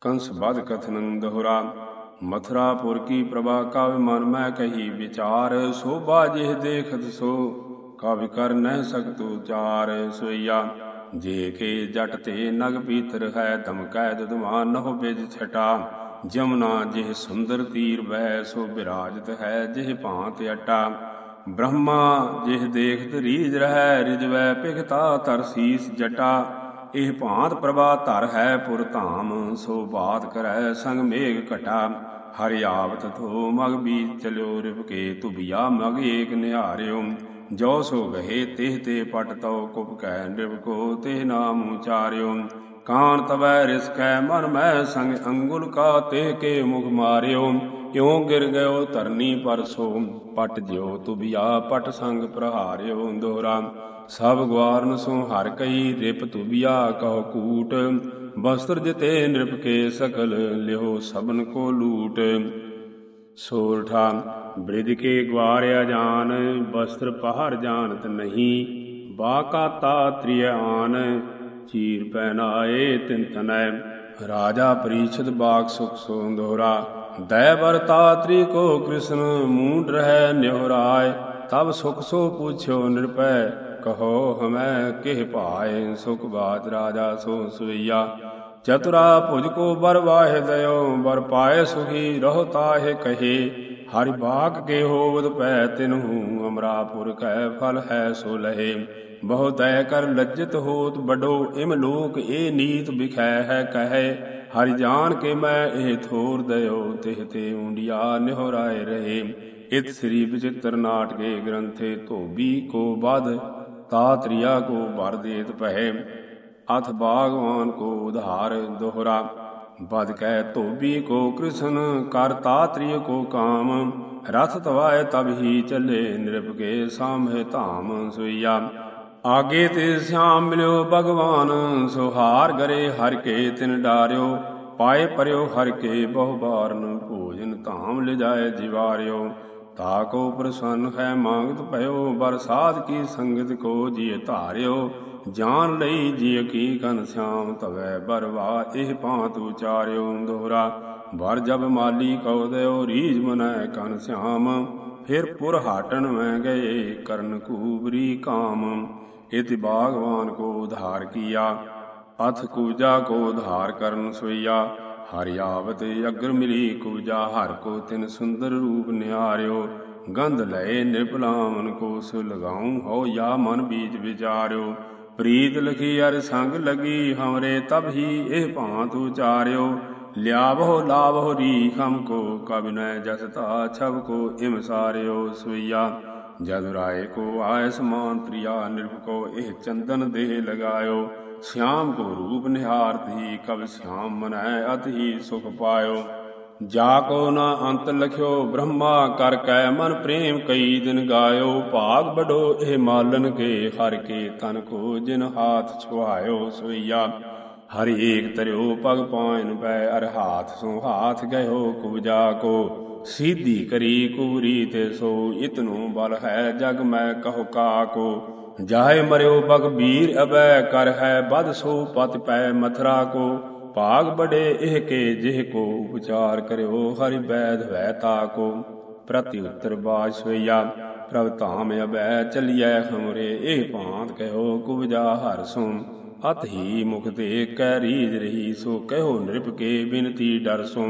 ਕੰਸ ਬਦ ਕਥਨੰ ਦੋਹਰਾ ਮਥਰਾਪੁਰ ਕੀ ਪ੍ਰਭਾ ਕਵ ਮਨ ਮੈਂ ਕਹੀ ਵਿਚਾਰ, ਸੋਭਾ ਜਿਹ ਦੇਖਤ ਸੋ, ਕਵ ਕਰ ਨਹਿ ਸਕਤੂ ਚਾਰ ਸੋਈਆ। ਜੇ ਕੇ ਜਟ ਤੇ ਨਗ ਪੀਤਰ ਹੈ ਧਮਕੈ ਦੁਦਮਾਨ ਨਹੁ ਬਿਜ ਛਟਾ। ਜਮਨਾ ਜਿਹ ਸੁੰਦਰ ਤੀਰ ਬਹਿ, ਸੋ ਬਿਰਾਜਤ ਹੈ ਜਿਹ ਭਾਂਤ ਅਟਾ। ਬ੍ਰਹਮਾ ਜਿਹ ਦੇਖਤ ਰੀਜ ਰਹਿ, ਰਿਜਵੈ ਪਿਖਤਾ ਤਰਸੀਸ ਜਟਾ। ਇਹ ਭਾਂਤ ਪ੍ਰਭਾ ਧਰ ਹੈ ਪੁਰ ਧਾਮ, ਸੋ ਬਾਤ ਕਰੈ ਸੰਗ ਮੇਘ ਘਟਾ। ਹਰਿ ਥੋ ਮਗ ਬੀਜ ਚਲਿਓ ਰਿਪਕੇ ਤੁਬਿਆ ਮਗ ਏਕ ਨਿਹਾਰਿਓ। ਜੋ ਸੋ ਗਹੇ, ਤਿਹ ਤੇ ਪਟ ਤਉ ਕੁਪ ਕੈ ਨਿਰਭਕੋ ਤਿਹ ਨਾਮ ਉਚਾਰਿਓ। ਕਾਨ ਤਵੈ ਰਿਸਕੈ ਮਨ ਮੈ ਸੰਗ ਅੰਗੁਲ ਕਾ, ਤਿਹ ਕੇ ਮੁਖ ਮਾਰਿਓ। ਕਿਉ ਗਿਰ ਗਇਓ ਧਰਨੀ ਪਰ ਸੋ ਪਟ ਜਿਉ ਤੁਬਿਆ ਪਟ ਸੰਗ ਪ੍ਰਹਾਰਿਓ। ਦੋਹਰਾ ਸਭ ਗਵਾਰਨ ਸੋ ਹਰ ਕਈ ਰਿਪ ਤੁਬਿਆ ਕਹੋ ਕੂਟ। ਬਸਤਰ ਜਿਤੇ ਨਿਰਪ ਕੇ ਸਕਲ ਲਿਓ ਸਬਨ ਕੋ ਲੂਟ। ਸੋਰਠਾ ਬ੍ਰਿਜ ਕੇ ਗਵਾਰਿਆ ਜਾਨ, ਬਸਤਰ ਪਹਰ ਜਾਣਤ ਨਹੀਂ। ਬਾਕਾ ਤਾ ਤ੍ਰਿਆਨ ਚੀਰ ਪਹਿਨਾਏ ਤਿਨ ਤਨੈ। ਰਾਜਾ ਪ੍ਰੀਛਦ ਬਾਗ ਸੁਖ ਸੋ ਦੋਹਰਾ ਦੈ ਵਰਤਾ ਤ੍ਰੀ ਕੋ ਕ੍ਰਿਸ਼ਨ, ਮੂੰਡ ਰਹਿ ਨਿਹਰਾਏ। ਤਬ ਸੁਖ ਸੋ ਪੁੱਛਿਓ ਨਿਰਪੈ ਕਹੋ, ਹਮੈ ਕਿਹ ਭਾਏ ਸੁਖ ਬਾਤ ਰਾਜਾ ਸੋ ਸੁਈਆ। ਚਤੁਰਾ ਭੁਜ ਕੋ ਬਰ ਵਾਹਿ ਦਇਓ, ਬਰ ਪਾਏ ਸੁਖੀ ਰਹੋ ਤਾਹੇ ਕਹੇ। ਹਰਿ ਬਾਗ ਕੇ ਹੋਵਦ ਪੈ ਤਿਨਹੂ ਅਮਰਾਪੁਰ ਕੈ ਫਲ ਹੈ ਸੋ ਲਹੇ। ਬਹੁ ਦਇ ਕਰ ਲੱਜਤ ਹੋਤ ਬਡੋ ਇਮ ਲੋਕ ਇਹ ਨੀਤ ਬਿਖੈ ਹੈ ਕਹੈ। ਹਰਿ ਜਾਣ ਕੇ ਮੈਂ ਇਹ ਥੋਰ ਦਇਓ, ਤਿਹ ਤੇ ਉਂਡਿਆ ਨਿਹਰਾਏ ਰਹੇ। ਇਤ ਸ੍ਰੀ ਵਿਚਿਤ੍ਰ ਨਾਟਕੇ ਗ੍ਰੰਥੇ ਧੋਬੀ ਕੋ ਬਦ ਤਾਤਰੀਆ ਕੋ ਭਰ ਦੇਤ ਪਹਿ, ਅਥ ਬਾਗਵਾਨ ਕੋ ਉਧਾਰ ਦੋਹਰਾ। ਬਦ ਕਹਿ ਧੋਬੀ ਕੋ ਕ੍ਰਿਸ਼ਨ, ਕਰ ਤਾਤਰੀय ਕੋ ਕਾਮ। ਰਥ ਤਵਾਏ ਤਬ ਹੀ ਚੱਲੇ ਨਿਰਭਕੇ ਸਾਮੇ ਧਾਮ ਸੁਈਆ। ਆਗੇ ਤੇ ਸਿਆਮ ਮਿਲਿਓ ਭਗਵਾਨ, ਸੁਹਾਰ ਗਰੇ ਹਰ ਕੇ ਤਿਨ ਡਾਰਿਓ। ਪਾਏ ਪਰਿਓ ਹਰ ਕੇ ਬਹੁ ਬਾਰਨ ਭੋਜਨ ਧਾਮ ਲਿਜਾਏ ਜਿਵਾਰਿਓ। ਤਾਕੋ ਪ੍ਰਸੰਨ ਹੈ ਮੰਗਤ ਭਇਓ ਬਰਸਾਤ ਕੀ ਸੰਗਤ ਕੋ ਜੀ ਧਾਰਿਓ। ਜਾਨ ਲਈ ਜੀ ਕੀ ਕਨ ਸਿਆਮ ਤਵੈ ਬਰਵਾ ਇਹ ਭਾਂਤ ਉਚਾਰਿਓ ਦੋਹਰਾ ਵਰ ਜਬ ਮਾਲੀ ਕਉ ਦਿਓ ਰੀਜ ਮਨੈ ਕਨ ਸਿਆਮ। ਫਿਰ ਪੁਰ ਹਾਟਨ ਮੈਂ ਗਏ, ਕਰਨ ਕੂਬਰੀ ਕਾਮ। ਇਤਿ ਬਾਗਵਾਨ ਕੋ ਉਧਾਰ ਕੀਆ, ਅਥ ਕੂਜਾ ਕੋ ਉਧਾਰ ਕਰਨ ਸੋਈਆ ਹਰਿ ਆਵਤ ਅਗਰ ਮਿਲੀ ਕੁਜਾ ਹਰ ਕੋ ਤਿਨ ਸੁੰਦਰ ਰੂਪ ਨਿਹਾਰਿਓ, ਗੰਧ ਲਏ ਨਿਰਪਲਾਮਨ ਕੋ ਸੁ ਲਗਾਉ, ਹੋ ਯਾ ਮਨ ਬੀਜ ਵਿਚਾਰਿਓ। ਪ੍ਰੀਤ ਲਖੀ ਅਰ ਸੰਗ ਲਗੀ, ਹਮਰੇ ਤਬ ਹੀ ਇਹ ਭਾਂਤ ਉਚਾਰਿਓ। ਲਿਆਵੋ ਲਾਵੋ ਰੀ ਹਮ ਕੋ, ਕਬ ਨੈ ਜਸਤਾ ਛਬ ਕੋ ਇਮ ਸਾਰਿਓ ਸੁਈਆ ਜਦ ਰਾਏ ਕੋ ਆਇ ਸਮਾਨ ਤ੍ਰਿਆ ਨਿਰਭ ਕੋ ਇਹ ਚੰਦਨ ਦੇਹ ਲਗਾਇਓ। ਸਿਆਮ ਕੋ ਰੂਪ ਨਿਹਾਰਤੀ ਕਬ ਸਿਆਮ ਮਨੈ ਅਤਹੀ ਸੁਖ ਪਾਇਓ। ਜਾ ਕੋ ਨਾ ਅੰਤ ਲਖਿਓ, ਬ੍ਰਹਮਾ ਕਰ ਕੈ ਮਨ ਪ੍ਰੇਮ ਕਈ ਦਿਨ ਗਾਇਓ। ਭਾਗ ਬਡੋ ਇਹ ਮਾਲਨ ਕੇ, ਹਰ ਕੇ ਤਨ ਕੋ ਜਿਨ ਹਾਥ ਛੁਹਾਇਓ ਸੋਈਆ। ਹਰ ਏਕ ਤਰਿਓ ਪਗ ਪਾਇਨ ਪੈ, ਅਰ ਹਾਥ ਸੋ ਹਾਥ ਗਇਓ ਕੁਬਜਾ ਕੋ। ਸੀਧੀ ਕਰੀ ਕੋ ਰੀਤ ਸੋ ਇਤਨੂ ਬਲ ਹੈ ਜਗ ਮੈਂ ਕਹੋ ਕਾਕੋ ਜਾਏ ਮਰਿਓ ਬਗ ਵੀਰ ਅਬੈ ਕਰ ਹੈ ਬਦ ਸੋ ਪਤ ਪੈ ਮਥਰਾ ਕੋ। ਭਾਗ ਬੜੇ ਇਹ ਕੇ ਜਿਹ ਕੋ ਉਪਚਾਰ ਕਰਿਓ ਹਰਿ ਬੈਦ ਵੈ ਤਾਕੋ ਪ੍ਰਤੀ ਉਤਰ ਬਾਸ਼ਵਈਆ ਪ੍ਰਭ ਧਾਮ ਅਬੈ ਚਲਿਐ ਹਮਰੇ, ਇਹ ਭਾਂਤ ਕਹਿਓ ਕੁਵਜਾ ਹਰ ਸੋ ਅਤ ਹੀ ਮੁਖ ਦੇ ਕੈ ਰੀਜ ਰਹੀ ਸੋ ਕਹਿਓ ਨਿਰਪ ਕੇ ਬਿਨਤੀ ਡਰ ਸੋ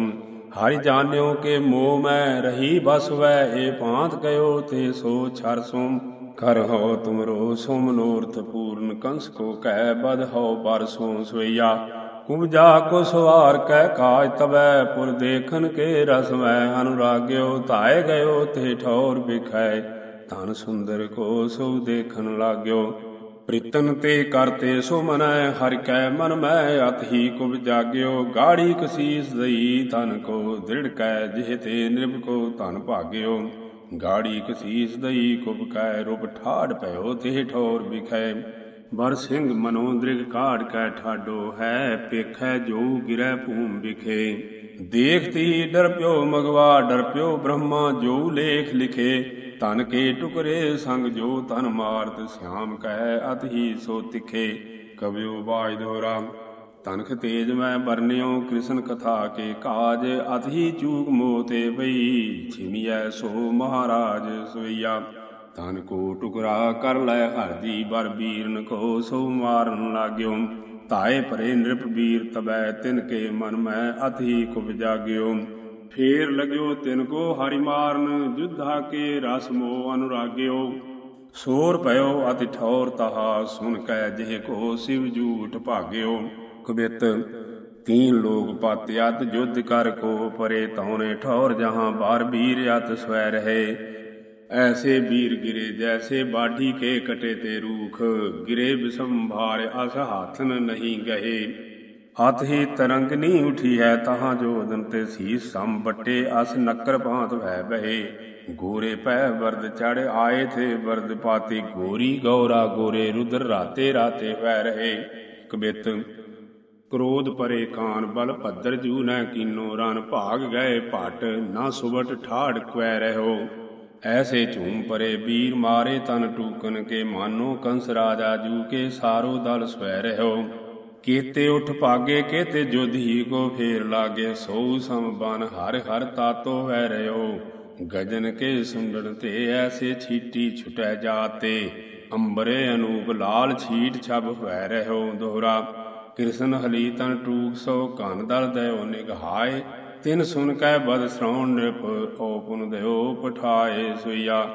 ਹਰਿ ਜਾਣਿਓ ਕੇ ਮੋਹ ਮੈਂ ਰਹੀ ਬਸ ਵੈ, ਇਹ ਭਾਂਤ ਕਹਿਓ ਤੇ ਸੋ ਛਰ ਸੁਮ। ਕਰ ਹੋ ਤੁਮਰੋ ਸੁਮ ਨੋਰਥ ਪੂਰਨ ਕੰਸ ਕੋ ਕਹਿ ਬਦ ਹੋ ਪਰ ਸੋ ਸੋਈਆ ਕੁਬਜਾ ਕੋ ਸਵਾਰ ਕਹਿ ਕਾਜ ਤਵੈ, ਪੁਰ ਦੇਖਨ ਕੇ ਰਸ ਮੈਂ ਅਨੁਰਾਗਿਓ ਧਾਏ ਗਇਓ ਤੇ ਠੌਰ ਬਿਖੈ ਧਨ ਸੁੰਦਰ ਕੋ ਸੋ ਦੇਖਨ ਲਾਗਿਓ। ਪ੍ਰੀਤਨ ਤੇ ਕਰਤੇ ਸੋ ਮਨੈ, ਹਰਿ ਕੈ ਮਨ ਮੈਂ, ਅਤ ਕੁਬ ਜਾਗਿਓ, ਗਾੜੀ ਕਸੀਸ ਦਈ ਤਨ ਕੋ, ਦ੍ਰਿੜ ਕੈ ਜਿਹ ਤੇ ਨਿਰਭ ਕੋ ਧਨ ਭਾਗਿਓ। ਗਾੜੀ ਕਸੀਸ ਦਈ ਕੁਬ ਕੈ, ਰੂਪ ਠਾੜ ਪਇਓ ਤੇ ਠੌਰ ਵਿਖੈ। ਬਰ ਸਿੰਘ ਮਨੋ ਦ੍ਰਿਗ ਕਾੜ ਕੈ ਠਾਡੋ, ਹੈ ਪੇਖੈ ਜੋ ਗਿਰੈ ਭੂਮ ਵਿਖੇ। ਦੇਖਤੀ ਡਰ ਪਿਓ, ਮਗਵਾ ਡਰ ਪਿਓ, ਬ੍ਰਹਮਾ ਜੋ ਲੇਖ ਲਿਖੇ। ਤਨ ਕੇ ਟੁਕਰੇ ਸੰਗ ਜੋ ਤਨ ਮਾਰਤ ਸਿਆਮ ਕਹਿ, ਅਤ ਹੀ ਸੋ ਤਿਖੇ ਕਬਿਓ ਬਾਜ ਦੋਰਾ ਤਨਖ ਤੇਜ ਮੈਂ ਬਰਨਿਓ ਕ੍ਰਿਸ਼ਨ ਕਥਾ ਕੇ ਕਾਜ ਅਤਹੀ ਚੂਕ ਮੋਤੇ ਪਈ ਛਿਮੀਐ ਸੋ ਮਹਾਰਾਜ ਸੋਈਆ ਤਨ ਕੋ ਟੁਕਰਾ ਕਰ ਲੈ ਹਰਦੀ ਬਰ ਬੀਰਨ ਕੋ, ਸੋ ਮਾਰਨ ਲਾਗਿਓ। ਤਾਏ ਪਰੇ ਨਿਰਪ ਬੀਰ ਤਬੈ, ਤਿਨ ਕੇ ਮਨ ਮੈਂ ਅਤਹੀ ਕੁਬ ਜਾਗਿਓ। ਫੇਰ ਲਗਿਓ ਤਿਨ ਕੋ ਹਰਿ ਮਾਰਨ ਜੁਧਾ ਕੇ ਰਸ ਮੋ ਅਨੁਰਾਗਿਓ। ਸੋਰ ਭਇਓ ਅਤਿ ਠੌਰ ਤਹਾ, ਸੁਨ ਕੈ ਜਿਹ ਕੋ ਸਿਵ ਜੂਠ ਭਾਗਿਓ। ਕਬਿਤ, ਤੀਨ ਲੋਕ ਪਤ ਅਤ ਜੁਧ ਕਰ ਕੋ ਪਰੇ ਤਉਨੇ ਠੌਰ ਜਹਾਂ ਬਾਰ ਵੀਰ ਅਤ ਸਵੈ ਰਹੇ। ਐਸੇ ਵੀਰ ਗਿਰੇ ਜੈਸੇ ਬਾਢੀ ਕੇ ਕਟੇ ਤੇ ਰੂਖ, ਗਿਰੇ ਬਿਸੰਭਾਰ ਅਸ ਹਾਥਨ ਨਹੀਂ ਗਏ ਹੱਥ ਹੀ ਤਰੰਗ ਨਹੀਂ ਉਠੀ ਹੈ ਤਹਾਂ ਜੋ ਦਨ ਤੇ ਸੀਸ ਸਮ ਬਟੇ, ਅਸ ਨਕਰ ਭਾਂਤ ਭੈ ਬਹੇ। ਗੋਰੇ ਪੈ ਵਰਦ ਚੜ ਆਏ ਥੇ ਵਰਦ ਪਾਤੀ, ਗੋਰੀ ਗੌਰਾ ਗੋਰੇ ਰੁਦਰ ਰਾਤੇ ਰਾਤੇ ਵੈ ਰਹੇ। ਕਬਿਤ ਕ੍ਰੋਧ ਪਰੇ ਕਾਨ ਬਲ ਭੱਦਰ ਜੂ ਨੈ ਕੀਨੋ ਰਨ ਭਾਗ ਗਏ ਭਟ ਨਾ ਸੁਬਟ ਠਾੜ ਕੁਐ ਰਹੋ ਐਸੇ ਝੂਮ ਪਰੇ ਵੀਰ ਮਾਰੇ ਤਨ ਟੂਕਨ ਕੇ, ਮਾਨੋ ਕੰਸ ਰਾਜਾ ਜੂ ਕੇ ਸਾਰੋ ਦਲ ਸਵੈ ਰਹੋ ਕੀਤੇ ਉਠ ਭਾਗੇ ਕੇਤੇ ਜੋਧੀ ਕੋ ਫੇਰ ਲਾਗੇ, ਸੋ ਸਮ ਹਰ ਹਰ ਤਾਤੋ ਵੈ ਰਿਓ। ਗਜਨ ਕੇ ਸੁੰਦਣ ਤੇ ਐਸੇ ਛੀਟੀ ਛੁਟੈ ਜਾਤੇ। ਅੰਬਰੇ ਅਨੂਪ ਲਾਲ ਛੀਟ ਛਬ ਵੈ ਰਹੋ ਦੋਹਰਾ। ਕ੍ਰਿਸ਼ਨ ਹਲੀ ਤਨ ਟੂਕ ਸੋ ਕਨ ਦਲ ਦਇਓ ਨਿਗਹਾਏ। ਤਿਨ ਸੁਨ ਕੈ ਬਦ ਸ਼੍ਰਵਣ ਨਿਪ ਓਪਨ ਦਇਓ ਪਠਾਏ ਸੁਈਆ।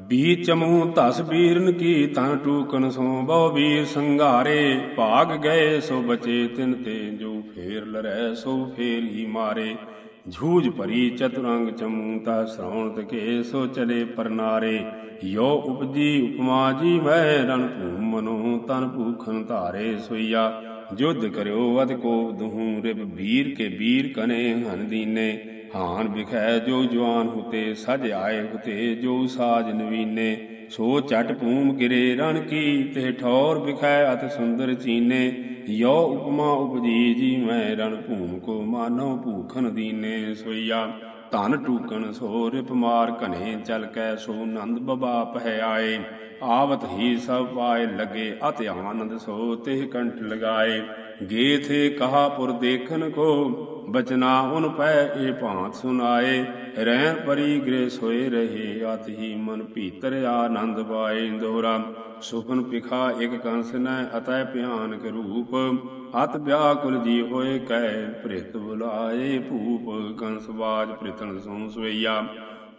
ਬੀ ਚਮੂ ਧਸ ਬੀਰਨ ਕੀ ਤਾਂ ਟੂਕਨ ਸੋ ਬਹੁ ਵੀਰ ਸੰਘਾਰੇ। ਭਾਗ ਗਏ ਸੋ ਬਚੇ ਤਿਨ ਤੇ ਜੋ ਫੇਰ ਲਰੈ ਸੋ ਫੇਰ ਹੀ ਮਾਰੇ। ਝੂਝ ਭਰੀ ਚਤੁਰੰਗ ਚਮੂ ਤਾ ਸ਼੍ਰਵਣ ਤਕੇ ਸੋ ਚਲੇ ਪਰਨਾਰੇ। ਯੋ ਉਪਜੀ ਉਪਮਾ ਜੀ ਮੈਂ ਰਣ ਭੂਮ ਮਨੋ ਤਨ ਭੂਖਨ ਧਾਰੇ ਸੋਈਆ। ਜੁਧ ਕਰਿਓ ਵਦ ਕੋ ਦਹੂ ਰਿਬ ਵੀਰ ਕੇ ਵੀਰ ਕਨੇ ਹਨ ਦੀਨੇ ਹਾਨ ਵਿਖੈ ਜੋ ਜਵਾਨ ਹੁਤੇ ਸਜ ਆਏ ਹੁਤੇ, ਜੋ ਸਾਜ ਨਵੀਨੇ, ਸੋ ਚਟ ਭੂਮ ਗਿਰੇ ਰਣ ਕੀ ਤੇ ਠੌਰ ਵਿਖੈ ਅਤ ਸੁੰਦਰ ਚੀਨੇ, ਯੋ ਉਪਮਾ ਉਪਜੀ ਜੀ ਮੈਂ ਰਣ ਭੂਮ ਕੋ ਮਾਨੋ ਭੂਖਨ ਦੀਨੇ, ਸੋਈਆ ਧਨ ਟੂਕਣ ਸੋ ਰਿਪ ਮਾਰ ਘਨੇ, ਚਲ ਕੈ ਸੋ ਨੰਦ ਬਬਾ ਪਹਿ ਆਏ, ਆਵਤ ਹੀ ਸਭ ਪਾਏ ਲਗੇ, ਅਤਿ ਆਨੰਦ ਸੋ ਤੇ ਕੰਠ ਲਗਾਏ ਗੇ ਥੇ ਕਹਾ ਪੁਰ ਦੇਖਨ ਕੋ ਬਚਨਾ ਉਨ ਪੈ ਇਹ ਭਾਂਤ ਸੁਨਾਏ। ਰਹਿਣ ਪਰੀ ਗ੍ਰੇ ਸੋਏ ਰਹੇ ਅਤ ਹੀ ਮਨ ਭੀਤਰ ਆਨੰਦ ਪਾਏ ਦੋਹਰਾ। ਸੁਪਨ ਪਿਖਾ ਇਕ ਕੰਸ ਨੈ ਅਤੈ ਭਿਆਨਕ ਰੂਪ। ਅਤ ਵਿਆਕੁਲ ਜੀ ਹੋਏ ਕਹਿ ਪ੍ਰਿਤ ਬੁਲਾਏ ਭੂਪ। ਕੰਸ ਬਾਜ ਪ੍ਰਿਤਨ ਸੋ ਸਵਈਆ।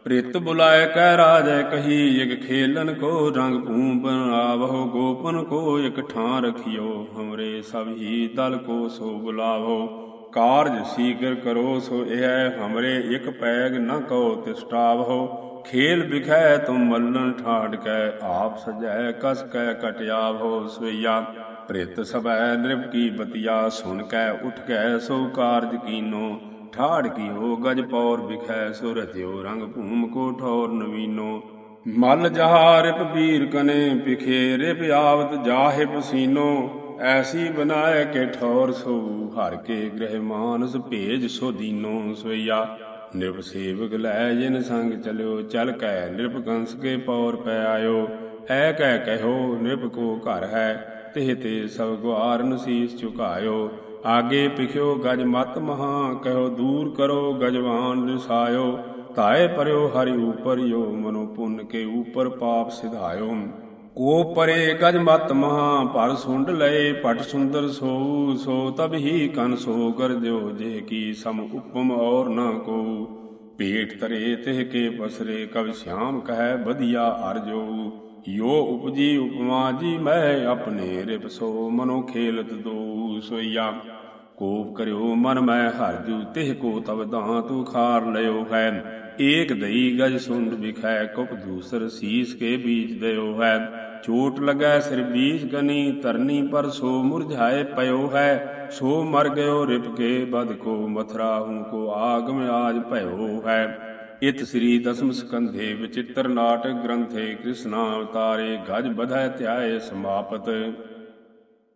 ਪ੍ਰਿਤ ਬੁਲਾਏ ਕਹਿ ਰਾਜੈ ਕਹੀ, ਇਕ ਖੇਲਨ ਕੋ ਰੰਗ ਭੂਮ ਬਨਾਵੋ ਗੋਪਨ ਕੋ ਇਕ ਠਾਂ ਰਖਿਓ। ਹਮਰੇ ਸਭ ਹੀ ਦਲ ਕੋ ਸੋ ਬੁਲਾਵੋ। ਕਾਰਜ ਸੀਗਰ ਕਰੋ, ਸੋ ਇਹ ਹਮਰੇ ਇਕ ਪੈਗ ਨ ਕੋ ਤਿਸਟਾਵੋ ਖੇਲ ਬਿਖੈ ਤੁਮ ਮੱਲਨ ਠਾੜ ਕੈ, ਆਪ ਸਜੈ ਕਸ ਕੈ ਕਟਿਆਵੋ ਸਵਈਆ। ਪ੍ਰਿਤ ਸਭੈ ਨਿਰਭ ਕੀ ਬਤਿਆ ਸੁਨ ਕੈ ਉਠ ਕੈ ਸੋ ਕਾਰਜ ਕੀਨੋ। ਠਾੜ ਕੀ ਹੋ ਗਜ ਪੌਰ ਵਿਖੈ ਸੋ ਰਤਿਓ ਰੰਗ ਭੂਮ ਕੋ ਠੌਰ ਨਵੀਨੋ। ਮਲ ਜਹਾਰਿਪ ਵੀਰ ਕਨੇ, ਪਿਖੇ ਰਿਪ ਆਵਤ ਜਾਹਿ ਪਸੀਨੋ। ਐਸੀ ਬਨਾਏ ਕੇ ਠੌਰ ਸੋ, ਹਰ ਕੇ ਗ੍ਰਹਿ ਮਾਨਸ ਭੇਜ ਸੋ ਦੀਨੋ ਸਵਈਆ। ਨਿਰਭ ਸੇਵਕ ਲੈ ਜਿਨ ਸੰਗ ਚਲਿਓ, ਚਲ ਕੈ ਨਿਰਭ ਕੰਸ ਕੇ ਪੌਰ ਪੈ ਆਇਓ। ਐ ਕਹਿ ਕਹਿਓ, ਨਿਰਭ ਕੋ ਘਰ ਹੈ, ਤਿਹ ਤੇ ਸਭ ਗੁਆਰਨ ਸੀਸ ਝੁਕਾਇਓ ਆਗੇ ਪਿਖਿਓ ਗਜ ਮਤ ਮਹਾ, ਕਹਿਓ ਦੂਰ ਕਰੋ ਗਜਵਾਨ ਨਿਸਾਇਓ ਤਾਏ ਪਰਿਓ ਹਰਿ ਉਪਰ ਯੋ, ਮਨੋ ਪੁੰਨ ਕੇ ਉਪਰ ਪਾਪ ਸਿਧਾਇਓ। ਕੋ ਪਰੇ ਗਜ ਮਤ ਮਹਾ ਭਰ ਸੁੰਡ ਲਏ, ਪਟ ਸੁੰਦਰ ਸੋ ਸੋ ਤਬ ਹੀ ਕਨ ਸੋ ਕਰ ਦਿਓ, ਜੇ ਕੀ ਸਮ ਉਪਮ ਔਰ ਨਾ ਕੋ। ਪੇਟ ਤਰੇ ਤਿਹ ਕੇ ਪਸਰੇ ਕਵ ਸ਼ਾਮ ਕਹੈ ਬਧਿਆ ਅਰਜੋ ਯੋ ਉਪਜੀ ਉਪਮਾ ਜੀ ਮੈਂ ਆਪਣੇ ਰਿਪ ਸੋ, ਮਨੋ ਖੇਲਤ ਦੋ ਸੋਇਆ ਕੋਪ ਕਰਿਓ ਮਨ ਮੈਂ ਹਰ ਤਿਹ ਕੋ ਤਬ ਦਾਂ ਤੂ ਖਾਰ ਲਿਓ ਹੈ ਏਕ ਦਈ ਗਜ ਸੁੰਡ ਵਿਖੈ, ਕੁਪ ਦੂਸਰ ਸੀਸ ਕੇ ਬੀਜ ਦਿਓ ਹੈ ਚੋਟ ਲਗੈ ਸਿਰ ਬੀਜ ਗਨੀ ਤਰਨੀ ਪਰ ਸੋ ਮੁਰਝਾਏ ਪਇਓ ਹੈ। ਸੋ ਮਰ ਗਇਓ ਰਿਪ ਬਦ ਕੋ ਮਥਰਾ, ਹੂੰ ਕੋ ਆਗਮ ਆਜ ਭਇਓ ਹੈ। ਇਤ ਸ੍ਰੀ ਦਸਮ ਸਕੰਧੇ ਵਿਚਿਤ੍ਰ ਨਾਟਕ ਗ੍ਰੰਥੇ ਕ੍ਰਿਸ਼ਨਾ ਅਵਤਾਰੇ, ਗਜ ਬਧੈ ਧਿਆਏ ਸਮਾਪਤ।